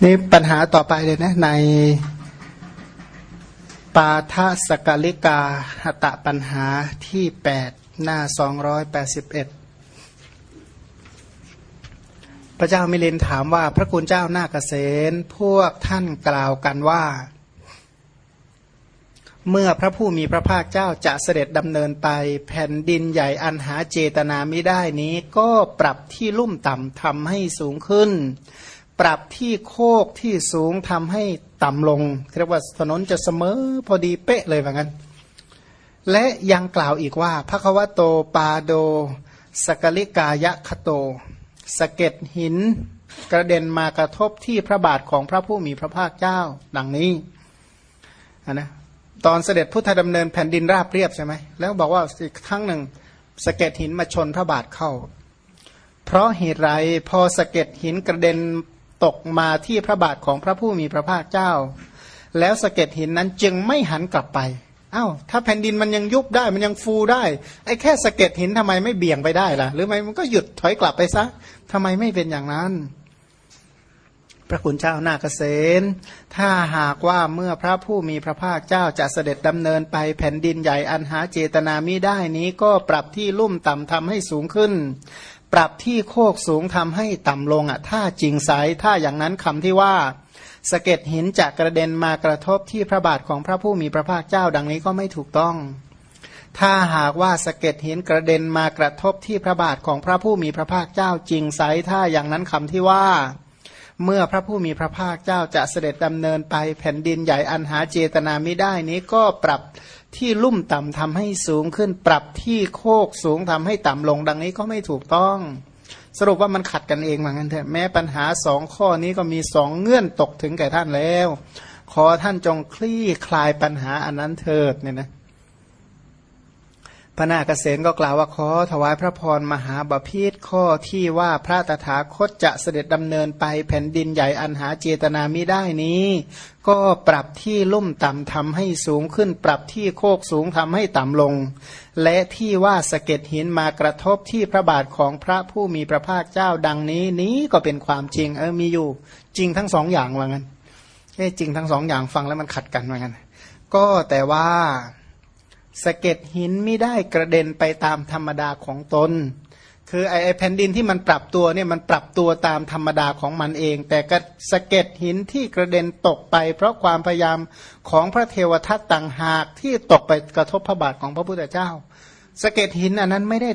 นี่ปัญหาต่อไปเลยนะ ในปาทสกลิกาหตะปัญหาที่แปดหน้าสองร้อยแปดสิบเอ็ดพระเจ้ามิลินถามว่าพระคุณเจ้าหน้าเกษณพวกท่านกล่าวกันว่า เมื่อพระผู้มีพระภาคเจ้าจะเสด็จดำเนินไป แผ่นดินใหญ่อันหาเจตนาไม่ได้นี้ ก็ปรับที่ลุ่มต่ำทำให้สูงขึ้น ปรับที่โคกที่สูงทำให้ต่ำลงเรียกว่าถนนจะเสมอพอดีเป๊ะเลยแบบนั้น และยังกล่าวอีกว่าพระควโตปาโด สกลิกายะคโต สเก็ดหิน กระเด็นมากระทบที่พระบาทของพระผู้มีพระภาคเจ้าดังนี้นะตอนเสด็จพุทธดำเนินแผ่นดินราบเรียบใช่ไหมแล้วบอกว่าอีกครั้งหนึ่งสเก็ดหินมาชนพระบาทเข้า เพราะเหตุไรพอสเก็ดหินกระเด็น ตกมาที่พระบาทของพระผู้มีพระภาคเจ้า แล้วสะเก็ดหินนั้นจึงไม่หันกลับไปอา้าวถ้าแผ่นดินมันยังยุบได้มันยังฟูได้ไอ้แค่สะเก็ดหินทำไมไม่เบี่ยงไปได้ล่ะ หรือไม่มันก็หยุดถอยกลับไปซะทำไมไม่เป็นอย่างนั้น พระคุณเจ้านาเกษณถ้าหากว่าเมื่อพระผู้มีพระภาคเจ้าจะเสด็จดำเนินไปแผ่นดินใหญ่อันหาเจตนามิได้นี้ก็ปรับที่ลุ่มต่ำทำให้สูงขึ้น ปรับที่โคกสูงทำให้ต่ำลงอะถ้าจริงไซถ้าอย่างนั้นคำที่ว่าสะเก็ดหินจะกระเด็นมากระทบที่พระบาทของพระผู้มีพระภาคเจ้าดังนี้ก็ไม่ถูกต้อง ถ้าหากว่าสะเก็ดหินกระเด็นมากระทบที่พระบาทของพระผู้มีพระภาคเจ้าจริงไซถ้าอย่างนั้นคำที่ว่า เมื่อพระผู้มีพระภาคเจ้าจะเสด็จดำเนินไปแผ่นดินใหญ่อันหาเจตนาไม่ได้นี้ก็ปรับ ที่ลุ่มต่ำทำให้สูงขึ้น ปรับที่โคกสูงทำให้ต่ำลงดังนี้ก็ไม่ถูกต้อง สรุปว่ามันขัดกันเองเหมือนกันเถอะแม้ปัญหาสองข้อนี้ก็มีสองเงื่อนตกถึงแก่ท่านแล้ว ขอท่านจงคลี่คลายปัญหาอันนั้นเถิดเนี่ยนะ พระนาคเษนก็กล่าวว่าขอถวายพระพรมหาบาพิษข้อที่ว่าพระตถาคตจะเสด็จดำเนินไปแผ่นดินใหญ่อันหาเจตนามิได้นี้ ก็ปรับที่ลุ่มต่ำทำให้สูงขึ้น ปรับที่โคกสูงทำให้ต่ำลง และที่ว่าสะเก็ดหินมากระทบที่พระบาทของพระผู้มีพระภาคเจ้าดังนี้นี้ก็เป็นความจริงเออมีอยู่ จริงทั้งสองอย่างว่างั้นเอ้จริงทั้งสองอย่างฟังแล้วมันขัดกันว่างั้นก็แต่ว่า สะเก็ดหินไม่ได้กระเด็นไปตามธรรมดาของตน คือไอ้แผ่นดินที่มันปรับตัวเนี่ยมันปรับตัวตามธรรมดาของมันเอง แต่กระสะเก็ดหินที่กระเด็นตกไป เพราะความพยายามของพระเทวทัตต่างหากที่ตกไปกระทบพระบาทของพระพุทธเจ้าสะเก็ดหินอันนั้นไม่ได้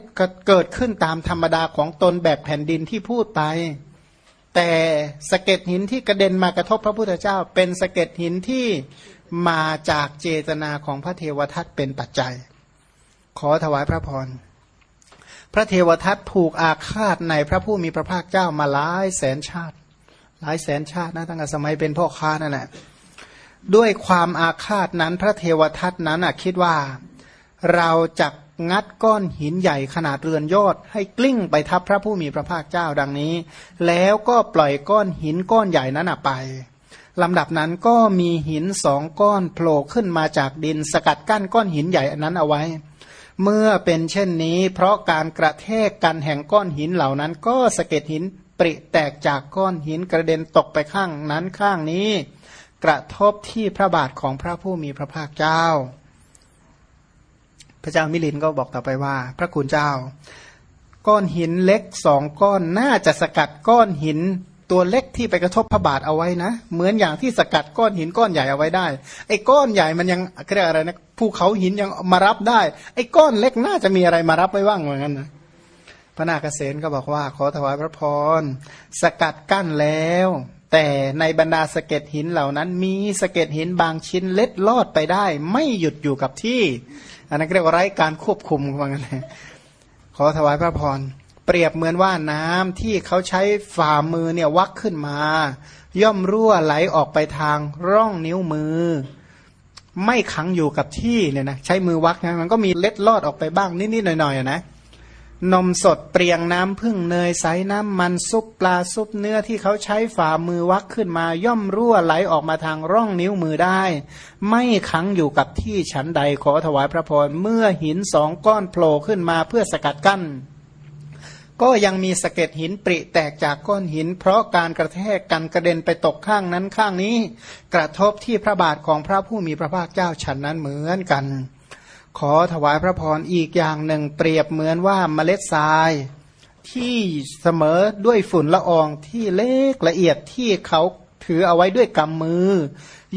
เกิดขึ้นตามธรรมดาของตนแบบแผ่นดินที่พูดไป แต่สะเก็ดหินที่กระเด็นมากระทบพระพุทธเจ้า เป็นสะเก็ดหินที่ มาจากเจตนาของพระเทวทัตเป็นปัจจัย ขอถวายพระพร พระเทวทัตผูกอาฆาตในพระผู้มีพระภาคเจ้ามาหลายแสนชาติ หลายแสนชาตินะตั้งแต่สมัยเป็นพ่อค้านั่นแหละด้วยความอาฆาตนั้นพระเทวทัตนั้นคิดว่าเราจะงัดก้อนหินใหญ่ขนาดเรือนยอด ให้กลิ้งไปทับพระผู้มีพระภาคเจ้าดังนี้ แล้วก็ปล่อยก้อนหินก้อนใหญ่นั้นไป ลำดับนั้นก็มีหินสองก้อนโผล่ขึ้นมาจากดิน สกัดกั้นก้อนหินใหญ่อนั้นเอาไว้ เมื่อเป็นเช่นนี้ เพราะการกระแทกกันแห่งก้อนหินเหล่านั้น ก็สะเก็ดหินปริแตกจากก้อนหินกระเด็นตกไปข้างนั้นข้างนี้ กระทบที่พระบาทของพระผู้มีพระภาคเจ้า พระเจ้ามิลินก็บอกต่อไปว่า พระคุณเจ้า ก้อนหินเล็กสองก้อนน่าจะสกัดก้อนหิน ตัวเล็กที่ไปกระทบพระบาทเอาไว้นะ เหมือนอย่างที่สกัดก้อนหินก้อนใหญ่เอาไว้ได้ ไอ้ก้อนใหญ่มันยังเรียกอะไรนะภูเขาหินยังมารับได้ ไอ้ก้อนเล็กน่าจะมีอะไรมารับไว้บ้างเหมือนกันนะพระนาคเษนก็บอกว่า ขอถวายพระพรสกัดกั้นแล้ว แต่ในบรรดาสะเก็ดหินเหล่านั้น มีสะเก็ดหินบางชิ้นเล็ดลอดไปได้ ไม่หยุดอยู่กับที่ อันนั้นเรียกว่าไร้การควบคุมว่างั้นขอถวายพระพร เปรียบเหมือนว่าน้ำที่เขาใช้ฝ่ามือเนี่ยวักขึ้นมา ย่อมรั่วไหลออกไปทางร่องนิ้วมือ ไม่ขังอยู่กับที่เนี่ยนะใช้มือวักนะมันก็มีเล็ดลอดออกไปบ้างนิดๆหน่อยๆนะนมสดเปรียงน้ำพึ่งเนยใสน้ำมันซุปปลาซุปเนื้อที่เขาใช้ฝ่ามือวักขึ้นมา ย่อมรั่วไหลออกมาทางร่องนิ้วมือได้ ไม่ขังอยู่กับที่ฉันใดขอถวายพระพรเมื่อหินสองก้อนโผล่ขึ้นมาเพื่อสกัดกั้น ก็ยังมีสะเก็ดหินปริแตกจากก้อนหิน เพราะการกระแทกกันกระเด็นไปตกข้างนั้นข้างนี้ กระทบที่พระบาทของพระผู้มีพระภาคเจ้าฉันนั้นเหมือนกัน ขอถวายพระพรอีกอย่างหนึ่งเปรียบเหมือนว่าเมล็ดทรายที่เสมอด้วยฝุ่นละอองที่เล็กละเอียดที่เขาถือเอาไว้ด้วยกำมือ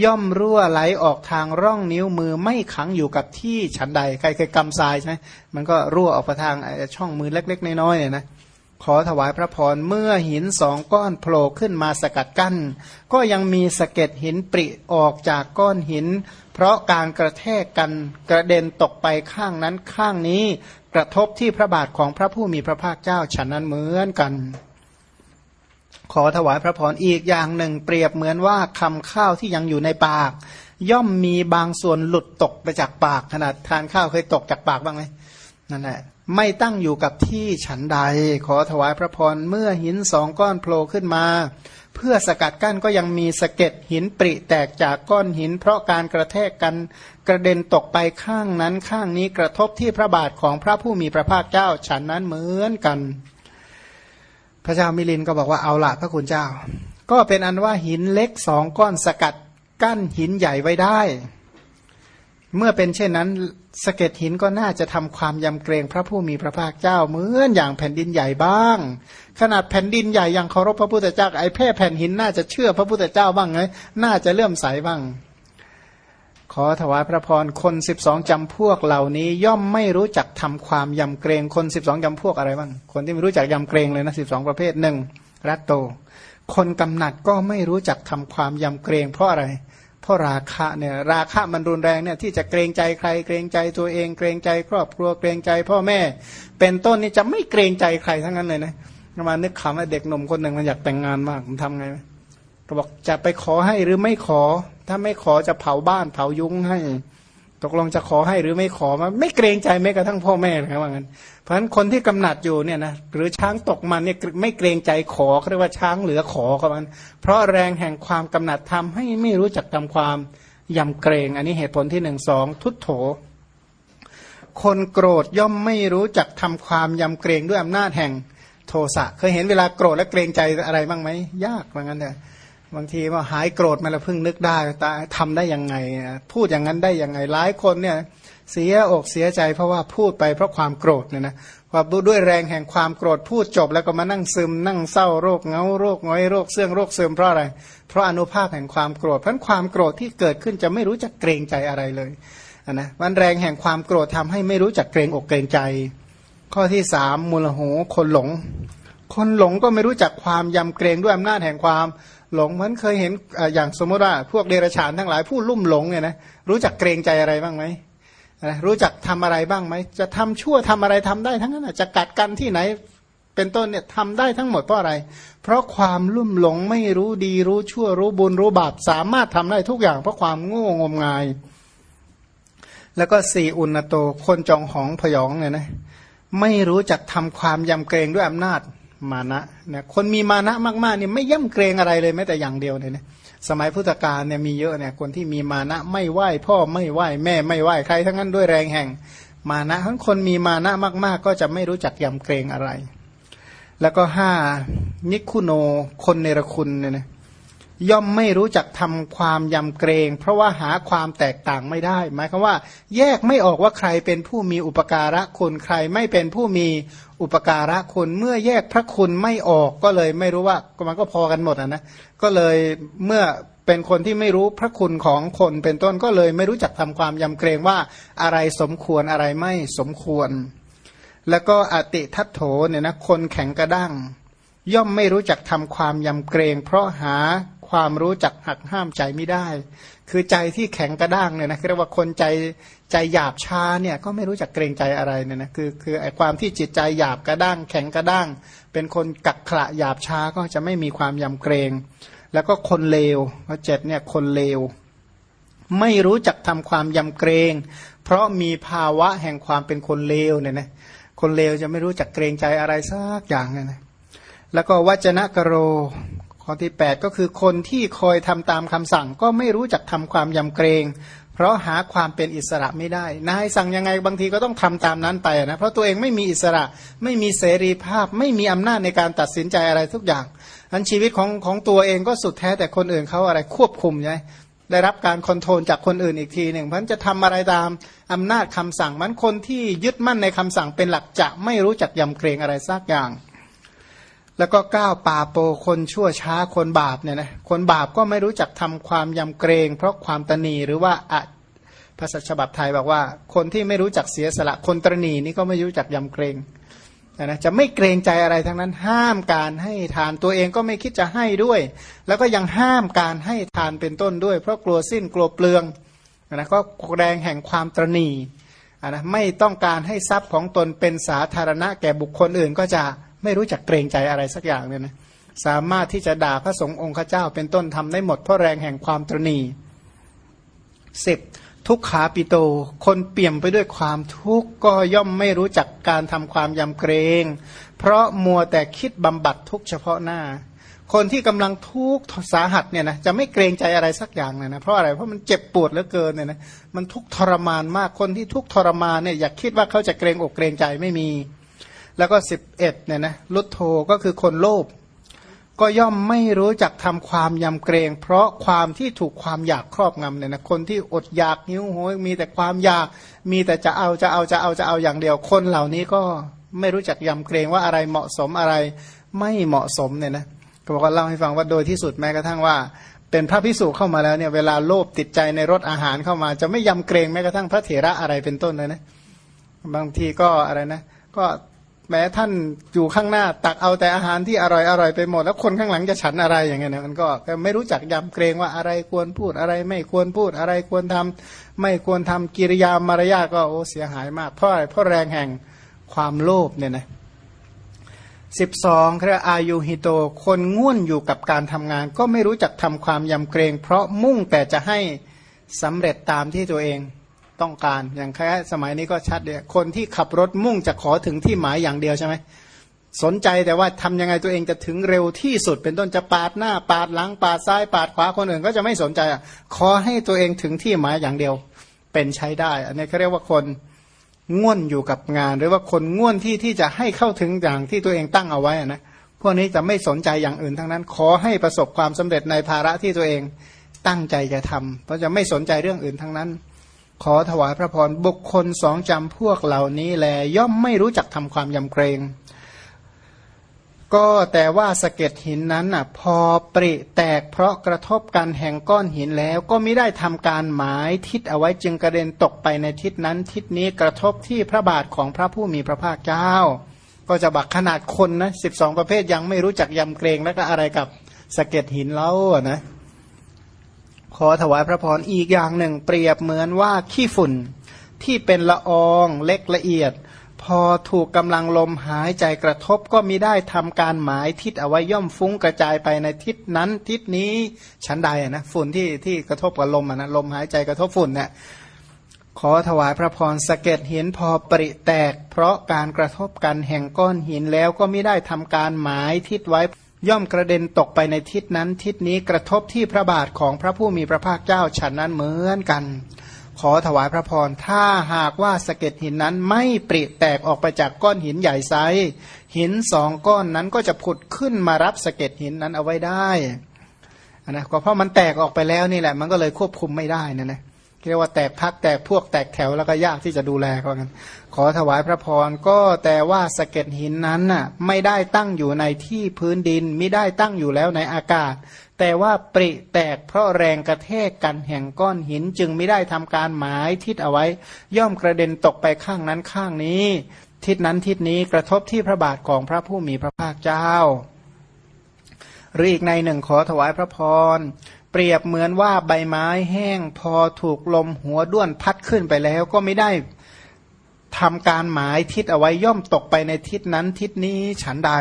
ย่อมรั่วไหลออกทางร่องนิ้วมือไม่ขังอยู่กับที่ฉันใดใครเคยกำทรายใช่ไหมมันก็รั่วออกไปทางช่องมือเล็ก ๆ น้อยๆเนี่ยนะขอถวายพระพรเมื่อหินสองก้อนโผล่ขึ้นมาสกัดกั้น ก็ยังมีสะเก็ดหินปริออกจากก้อนหิน เพราะการกระแทกกันกระเด็นตกไปข้างนั้นข้างนี้ กระทบที่พระบาทของพระผู้มีพระภาคเจ้าฉันนั้นเหมือนกัน ขอถวายพระพรอีกอย่างหนึ่ง เปรียบเหมือนว่าคำข้าวที่ยังอยู่ในปาก ย่อมมีบางส่วนหลุดตกไปจากปากขนาดทานข้าวเคยตกจากปากบ้างไหมนั่นแหละไม่ตั้งอยู่กับที่ฉันใด ขอถวายพระพรเมื่อหินสองก้อนโผล่ขึ้นมา เพื่อสกัดกั้นก็ยังมีสะเก็ดหินปริแตกจากก้อนหิน เพราะการกระแทกกันกระเด็นตกไปข้างนั้นข้างนี้กระทบที่พระบาทของพระผู้มีพระภาคเจ้าฉันนั้นเหมือนกัน พระเจ้ามิลินก็บอกว่าเอาละพระคุณเจ้า ก็เป็นอันว่าหินเล็กสองก้อนสกัดกั้นหินใหญ่ไว้ได้ เมื่อเป็นเช่นนั้นสะเก็ดหินก็น่าจะทำความยำเกรงพระผู้มีพระภาคเจ้าเหมือนอย่างแผ่นดินใหญ่บ้าง ขนาดแผ่นดินใหญ่ยังเคารพพระพุทธเจ้าไอ้แพ่แผ่นหินน่าจะเชื่อพระพุทธเจ้าบ้างไงน่าจะเลื่อมใสบ้าง ขอถวายพระพรคนสิบสองจำพวกเหล่านี้ ย่อมไม่รู้จักทำความยำเกรงคนสิบสองจำพวกอะไรบ้างคนที่ไม่รู้จักยำเกรงเลยนะสิบสองประเภทหนึ่งรัตโต คนกำหนัดก็ไม่รู้จักทำความยำเกรง เพราะอะไร เพราะราคะเนี่ยราคะมันรุนแรงเนี่ยที่จะเกรงใจใคร เกรงใจตัวเอง เกรงใจครอบครัวเกรงใจพ่อแม่ เป็นต้นนี่จะไม่เกรงใจใครทั้งนั้นเลยนะมานึกคำว่าเด็กหนุ่มคนหนึ่งมันอยากแต่งงานมากมันทำไง ก็บอกจะไปขอให้หรือไม่ขอ ถ้าไม่ขอจะเผาบ้านเผายุ้งให้ ตกลงจะขอให้หรือไม่ขอมาไม่เกรงใจแม้กระทั่งพ่อแม่เลยว่างั้นเพราะฉะนั้นคนที่กำหนัดอยู่เนี่ยนะหรือช้างตกมันเนี่ยไม่เกรงใจขอเรียกว่าช้างเหลือขอเขามันเพราะแรงแห่งความกำหนัดทำให้ไม่รู้จักทำความยำเกรง อันนี้เหตุผลที่หนึ่งสองทุตโถ คนโกรธย่อมไม่รู้จักทำความยำเกรงด้วยอำนาจแห่งโทสะเคยเห็นเวลาโกรธและเกรงใจอะไรบ้างไหมยากเหมือนกันเนี่ย บางทีว่าหายโกรธมาแล้วเพิ่งนึกได้ตาทำได้ยังไง พูดอย่างนั้นได้ยังไงหลายคนเนี่ยเสียอกเสียใจเพราะว่าพูดไปเพราะความโกรธเนี่ยนะว่าด้วยแรงแห่งความโกรธพูดจบแล้วก็มานั่งซึม นั่งเศร้าโรคเงาโรคง้อยโรคเสื่องโรคซึมเพราะอะไร เพราะอนุภาพแห่งความโกรธเพราะความโกรธที่เกิดขึ้นจะไม่รู้จักเกรงใจอะไรเลยนะมันแรงแห่งความโกรธทำให้ไม่รู้จักเกรงอกเกรงใจ ข้อที่สามมูลหูคนหลง คนหลงก็ไม่รู้จักความยำเกรงด้วยอำนาจแห่งความ หลงมันเคยเห็นอย่างสมมติว่าพวกเดรัจฉานทั้งหลายผู้ลุ่มหลงเนี่ยนะรู้จักเกรงใจอะไรบ้างไหมรู้จักทำอะไรบ้างไหมจะทำชั่วทำอะไรทำได้ทั้งนั้นจะกัดกันที่ไหนเป็นต้นเนี่ยทำได้ทั้งหมดเพราะอะไร เพราะความลุ่มหลงไม่รู้ดีรู้ชั่วรู้บุญรู้บาปสามารถทำได้ทุกอย่างเพราะความโง่งมงาย แล้วก็สี่อุณโตคนจองหองพยองเนี่ยนะไม่รู้จักทำความยำเกรงด้วยอำนาจ มานะเนี่ยคนมีมานะมากๆเนี่ยไม่ย่ำเกรงอะไรเลยแม้แต่อย่างเดียวเนี่ยสมัยพุทธกาลเนี่ยมีเยอะเนี่ยคนที่มีมานะไม่ไหว้พ่อไม่ไหว้แม่ไม่ไหว้ใครทั้งนั้นด้วยแรงแห่งมานะทั้งคนมีมานะมาก ๆ ก็จะไม่รู้จักยำเกรงอะไร แล้วก็ห้านิคุโนคนเนรคุณเนี่ยนะ ย่อมไม่รู้จักทำความยำเกรง เพราะว่าหาความแตกต่างไม่ได้ หมายความว่า แยกไม่ออกว่าใครเป็นผู้มีอุปการะคุณใครไม่เป็นผู้มีอุปการะคุณเมื่อแยกพระคุณไม่ออกก็เลยไม่รู้ว่ามันก็พอกันหมดนะก็เลยเมื่อเป็นคนที่ไม่รู้พระคุณของคนเป็นต้นก็เลยไม่รู้จักทำความยำเกรงว่าอะไรสมควรอะไรไม่สมควร แล้วก็อติทัตโถเนี่ยนะคนแข็งกระด้างย่อมไม่รู้จักทำความยำเกรง เพราะหา ความรู้จักหักห้ามใจไม่ได้ คือใจที่แข็งกระด้างเนี่ยนะเรียกว่าคนใจใจหยาบช้าเนี่ยก็ไม่รู้จักเกรงใจอะไรเนี่ยนะคือคือไอความที่จิตใจหยาบกระด้าง แข็งกระด้าง เป็นคนกักขระหยาบช้าก็จะไม่มีความยำเกรง แล้วก็คนเลวข้อเจ็ดเนี่ยคนเลว ไม่รู้จักทำความยำเกรง เพราะมีภาวะแห่งความเป็นคนเลวเนี่ยนะคนเลวจะไม่รู้จักเกรงใจอะไรสักอย่างเนี่ยนะแล้วก็วัจนะกโร ข้อที่ 8 ก็คือคนที่คอยทำตามคำสั่งก็ไม่รู้จักทำความยำเกรง เพราะหาความเป็นอิสระไม่ได้ นายสั่งยังไงบางทีก็ต้องทำตามนั้นไปนะเพราะตัวเองไม่มีอิสระไม่มีเสรีภาพ ไม่มีอำนาจในการตัดสินใจอะไรทุกอย่างอันชีวิตของของตัวเองก็สุดแท้แต่คนอื่นเขาอะไรควบคุมใช่ได้รับการคอนโทรลจากคนอื่นอีกทีหนึ่งมันจะทำอะไรตามอำนาจคำสั่งมันคนที่ยึดมั่นในคำสั่งเป็นหลักจะไม่รู้จักยำเกรงอะไรสักอย่าง แล้วก็ก้าวป่าโปคนชั่วช้าคนบาปเนี่ยนะคนบาปก็ไม่รู้จักทำความยำเกรง เพราะความตนีหรือว่าอะภาษาฉบับไทยบอกว่า คนที่ไม่รู้จักเสียสละคนตรณีนี่ก็ไม่รู้จักยำเกรงนะจะไม่เกรงใจอะไรทั้งนั้น ห้ามการให้ทานตัวเองก็ไม่คิดจะให้ด้วย แล้วก็ยังห้ามการให้ทานเป็นต้นด้วย เพราะกลัวสิ้นกลัวเปลืองนะก็แสดงแห่งความตรณีนะไม่ต้องการให้ทรัพย์ของตนเป็นสาธารณะแก่บุคคลอื่นก็จะ ไม่รู้จักเกรงใจอะไรสักอย่างเนี่ยนะสามารถที่จะด่าพระสงฆ์องค์ข้าเจ้า เป็นต้นทำได้หมดเพราะแรงแห่งความตรณีสิบทุกขาปิโต คนเปี่ยมไปด้วยความทุกข์ก็ย่อมไม่รู้จักการทำความยำเกรง เพราะมัวแต่คิดบำบัดทุกเฉพาะหน้า คนที่กำลังทุกข์สาหัสเนี่ยนะจะไม่เกรงใจอะไรสักอย่างเลยนะเพราะอะไรเพราะมันเจ็บปวดเหลือเกินเนี่ยนะมันทุกทรมานมากคนที่ทุกทรมานเนี่ยอยากคิดว่าเขาจะเกรงอกเกรงใจไม่มี แล้วก็สิบเอ็ดเนี่ยนะลุทโธก็คือคนโลภก็ย่อมไม่รู้จักทำความยำเกรง เพราะความที่ถูกความอยากครอบงำเนี่ยนะคนที่อดอยากหิวโหยมีแต่ความอยากมีแต่จะเอาจะเอาจะเอาจะเอาอย่างเดียว คนเหล่านี้ก็ไม่รู้จักยำเกรงว่าอะไรเหมาะสมอะไรไม่เหมาะสมเนี่ยนะก็บอกว่าเล่าให้ฟังว่าโดยที่สุดแม้กระทั่งว่า เป็นพระพิสุเข้ามาแล้วเนี่ยเวลาโลภติดใจในรสอาหารเข้ามา จะไม่ยำเกรงแม้กระทั่งพระเถระอะไรเป็นต้นเลยนะบางทีก็อะไรนะ ก็ แม้ท่านอยู่ข้างหน้าตักเอาแต่อาหารที่อร่อยอร่อยไปหมด แล้วคนข้างหลังจะฉันอะไรอย่างเงี้ยมันก็ไม่รู้จักยำเกรงว่าอะไรควรพูดอะไร ไม่ควรพูดอะไรควรทำไม่ควรทำกิริยามารยาก็โอ้เสียหายมากเพราะอะไรเพราะแรงแห่งความโลภเนี่ยนะสิบสองคืออายุฮิโตคนง่วนอยู่กับการทำงาน ก็ไม่รู้จักทำความยำเกรง เพราะมุ่งแต่จะให้สำเร็จตามที่ตัวเอง ต้องการอย่างแค่สมัยนี้ก็ชัดเลยคนที่ขับรถมุ่งจะขอถึงที่หมายอย่างเดียวใช่ไหมสนใจแต่ว่าทำยังไงตัวเองจะถึงเร็วที่สุด เป็นต้นจะปาดหน้า ปาดหลัง ปาดซ้าย ปาดขวาคนอื่นก็จะไม่สนใจอะขอให้ตัวเองถึงที่หมายอย่างเดียว เป็นใช้ได้ อันนี้เขาเรียกว่าคนง่วนอยู่กับงาน หรือว่าคนง่วนที่ที่จะให้เข้าถึงอย่างที่ตัวเองตั้งเอาไว้นะพวกนี้จะไม่สนใจอย่างอื่นทั้งนั้น ขอให้ประสบความสำเร็จในภาระที่ตัวเองตั้งใจจะทำเพราะจะไม่สนใจเรื่องอื่นทั้งนั้น ขอถวายพระพรบุคคลสองจำพวกเหล่านี้แล ย่อมไม่รู้จักทำความยำเกรง ก็แต่ว่าสะเก็ดหินนั้นอะพอปริแตกเพราะกระทบกันแห่งก้อนหินแล้ว ก็ไม่ได้ทำการหมายทิศเอาไว้จึงกระเด็นตกไปในทิศนั้น ทิศนี้กระทบที่พระบาทของพระผู้มีพระภาคเจ้า ก็จะบักขนาดคนนะสิบสองประเภทยังไม่รู้จักยำเกรงแล้วก็อะไรกับสะเก็ดหินแล้วนะ ขอถวายพระพรอีกอย่างหนึ่ง เปรียบเหมือนว่าขี้ฝุ่นที่เป็นละอองเล็กละเอียด พอถูกกำลังลมหายใจกระทบก็มิได้ทำการหมายทิศเอาไว้ย่อมฟุ้งกระจายไปในทิศนั้นทิศนี้ชั้นใดนะฝุ่นที่ที่กระทบกับลมนะลมหายใจกระทบฝุ่นเนะี่ยขอถวายพระพรสะเก็ดหินพอปริแตก เพราะการกระทบกันแห่งก้อนหินแล้วก็ไม่ได้ทำการหมายทิศไว้ ย่อมกระเด็นตกไปในทิศนั้นทิศนี้กระทบที่พระบาทของพระผู้มีพระภาคเจ้าฉันนั้นเหมือนกัน ขอถวายพระพรถ้าหากว่าสะเก็ดหินนั้นไม่ปริแตกออกไปจากก้อนหินใหญ่ไซหินสองก้อนนั้นก็จะผุดขึ้นมารับสะเก็ดหินนั้นเอาไว้ได้นะก็เพราะมันแตกออกไปแล้วนี่แหละ มันก็เลยควบคุมไม่ได้นะนะ เรียกว่าแตกพักแตกพวกแตกแถวแล้วก็ยากที่จะดูแลเขากันขอถวายพระพรก็แต่ว่าสะเก็ดหินนั้นน่ะไม่ได้ตั้งอยู่ในที่พื้นดินไม่ได้ตั้งอยู่แล้วในอากาศ แต่ว่าปริแตกเพราะแรงกระแทกกันแห่งก้อนหินจึงไม่ได้ทำการหมายทิศเอาไว้ ย่อมกระเด็นตกไปข้างนั้นข้างนี้ ทิศนั้นทิศนี้กระทบที่พระบาทของพระผู้มีพระภาคเจ้าหรืออีกในหนึ่งขอถวายพระพร เปรียบเหมือนว่าใบไม้แห้งพอถูกลมหัวด้วนพัดขึ้นไปแล้วก็ไม่ได้ทำการหมายทิศเอาไว้ย่อมตกไปในทิศนั้นทิศนี้ฉันใด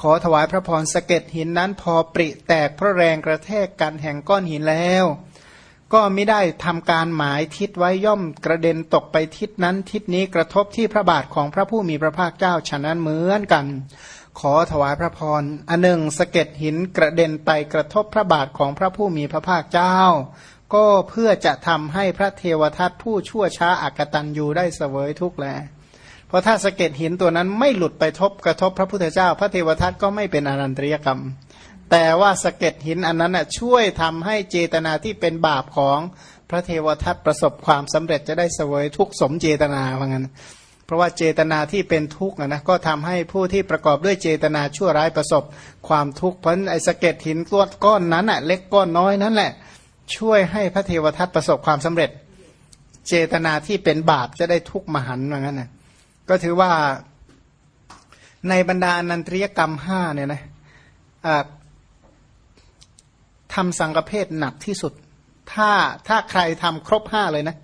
ขอถวายพระพรสะเก็ดหินนั้นพอปริแตกเพราะแรงกระแทกกันแห่งก้อนหินแล้ว ก็ไม่ได้ทำการหมายทิศไว้ย่อมกระเด็นตกไปทิศนั้นทิศนี้กระทบที่พระบาทของพระผู้มีพระภาคเจ้าฉะนั้นเหมือนกัน ขอถวายพระพร อันหนึ่งสะเก็ดหินกระเด็นไปกระทบพระบาทของพระผู้มีพระภาคเจ้า ก็เพื่อจะทำให้พระเทวทัตผู้ชั่วช้าอากตันยูได้เสวยทุกข์แล เพราะถ้าสะเก็ดหินตัวนั้นไม่หลุดไปทบกระทบพระพุทธเจ้า พระเทวทัตก็ไม่เป็นอนันตริยกรรม แต่ว่าสะเก็ดหินอันนั้นน่ะช่วยทำให้เจตนาที่เป็นบาปของพระเทวทัตประสบความสำเร็จจะได้เสวยทุกสมเจตนาว่างั้น เพราะว่าเจตนาที่เป็นทุกข์นะนะก็ทำให้ผู้ที่ประกอบด้วยเจตนาชั่วร้ายประสบ ความทุกข์เพราะไอ้สะเก็ดหินก้อนก้อนนั้นอะเล็กก้อนน้อยนั่นแหละ ช่วยให้พระเทวทัตประสบความสำเร็จ เจตนาที่เป็นบาปจะได้ทุกข์มหันต์ว่างั้นนะก็ถือว่าในบรรดาอนันตริยกรรมห้าเนี่ยนะอ่าทำสังฆเพศหนักที่สุด ถ้าถ้าใครทำครบห้าเลยนะ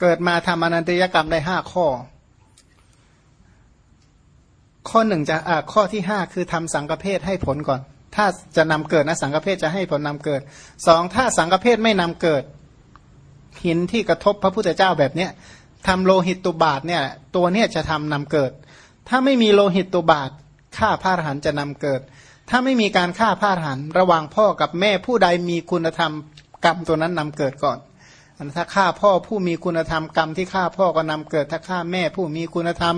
เกิดมาทำอนันตริยกรรมได้ห้าข้อ ข้อหนึ่งจะอ่าข้อที่ห้าคือทำสังฆเพศให้ผลก่อน ถ้าจะนำเกิดนะสังฆเพศจะให้ผลนำเกิดสองถ้าสังฆเพศไม่นำเกิดหินที่กระทบพระพุทธเจ้าแบบเนี้ยทำโลหิตตุบาทเนี่ยตัวเนี้ยจะทำนำเกิด ถ้าไม่มีโลหิตตุบาทฆ่าพระอรหันต์จะนำเกิด ถ้าไม่มีการฆ่าพระอรหันต์ระหว่างพ่อกับแม่ผู้ใดมีคุณธรรมกรรมตัวนั้นนำเกิดก่อน ถ้าฆ่าพ่อผู้มีคุณธรรมกรรมที่ฆ่าพ่อก็นำเกิด ถ้าฆ่าแม่ผู้มีคุณธรรม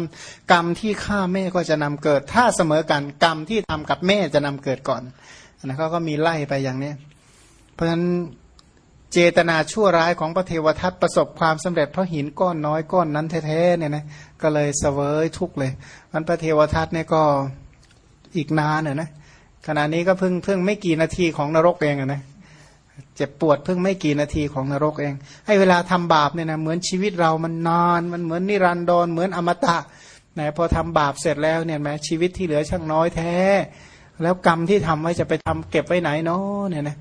กรรมที่ฆ่าแม่ก็จะนำเกิด ถ้าเสมอกันกรรมที่ทำกับแม่จะนำเกิดก่อนนะเขาก็มีไล่ไปอย่างนี้ เพราะฉะนั้นเจตนาชั่วร้ายของพระเทวทัตประสบความสำเร็จเพราะหินก้อนน้อยก้อนนั้นแท้ๆเนี่ยนะก็เลยเสวยทุกข์เลยมันพระเทวทัตเนี่ยก็อีกนานน่ยนะขณะนี้ก็เพิ่งเพิ่งไม่กี่นาทีของนรกเองนะ เจ็บปวดเพิ่งไม่กี่นาทีของนรกเองให้เวลาทำบาปเนี่ยนะเหมือนชีวิตเรามันนาน มันเหมือนนิรันดรเหมือนอมตะนะพอทำบาปเสร็จแล้วเนี่ยแม้ชีวิตที่เหลือช่างน้อยแท้ แล้วกรรมที่ทำไว้จะไปทำเก็บไว้ไหนเนาะเนี่ยนะ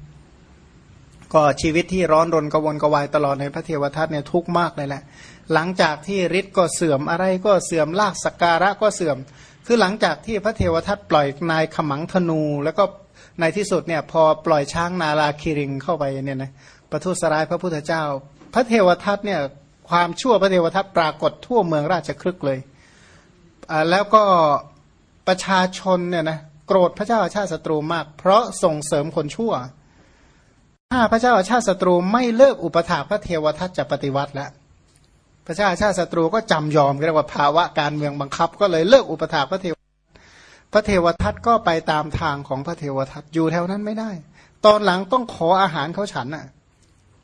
ก็ชีวิตที่ร้อนรนกวนกวายตลอดในพระเทวทัตเนี่ยทุกข์มากเลยแหละ หลังจากที่ฤทธิ์ก็เสื่อมอะไรก็เสื่อมลากสกการะก็เสื่อม คือหลังจากที่พระเทวทัตปล่อยนายขมังธนู แล้วก็ ในที่สุดเนี่ยพอปล่อยช้างนาลาคิริงเข้าไปเนี่ยนะประทุษร้ายพระพุทธเจ้า พระเทวทัตเนี่ยความชั่วพระเทวทัตปรากฏทั่วเมืองราชครึกเลยอ่าแล้วก็ประชาชนเนี่ยนะโกรธพระเจ้าอาชาติศัตรูมาก เพราะส่งเสริมคนชั่ว ถ้าพระเจ้าอาชาติศัตรูไม่เลิกอุปถากพระเทวทัตจะปฏิวัติแล้วพระเจ้าอาชาติศัตรูก็จำยอมเรียกว่าภาวะการเมืองบังคับ ก็เลยเลิกอุปถากพระเทว พระเทวทัตก็ไปตามทางของพระเทวทัตอยู่แถวนั้นไม่ได้ ตอนหลังต้องขออาหารเขาฉันอะ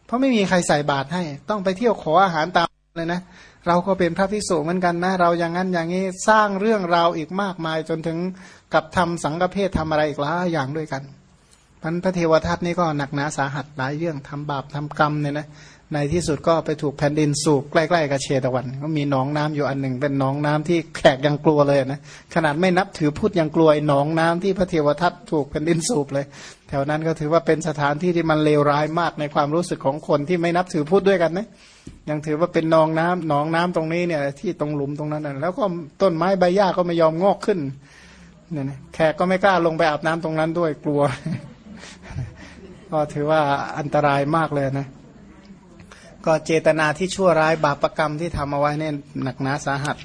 เพราะไม่มีใครใส่บาตรให้ ต้องไปเที่ยวขออาหารตามเลยนะเราก็เป็นพระภิกษุเหมือนกันนะ เราอย่างนั้นอย่างนี้สร้างเรื่องราวอีกมากมายจนถึงกับทำสังฆเพศทำอะไรอีกหลายอย่างด้วยกันพันพระเทวทัตนี่ก็หนักหนาสาหัสหลายเรื่องทำบาปทำกรรมเนี่ยนะ ในที่สุดก็ไปถูกแผ่นดินสูบใกล้ๆกับเชตวันก็มีหนองน้ำอยู่อันหนึ่ง เป็นหนองน้ำที่แขกยังกลัวเลยนะขนาดไม่นับถือพุทธยังกลัวหนองน้ำที่พระเทวทัตถูกแผ่นดินสูบเลย แถวนั้นก็ถือว่าเป็นสถานที่ที่มันเลวร้ายมากในความรู้สึกของคนที่ไม่นับถือพุทธด้วยกันนะยังถือว่าเป็นหนองน้ำหนองน้ำตรงนี้เนี่ยที่ตรงหลุมตรงนั้นนะแล้วก็ต้นไม้ใบหญ้าก็ไม่ยอมงอกขึ้นเนี่ยนะแขกก็ไม่กล้าลงไปอาบน้ำตรงนั้นด้วยกลัว ก็ถือว่าอันตรายมากเลยนะ ก็เจตนาที่ชั่วร้ายบาปรกรรมที่ทำเอาไว้เนี่ยหนักหนาสาหัส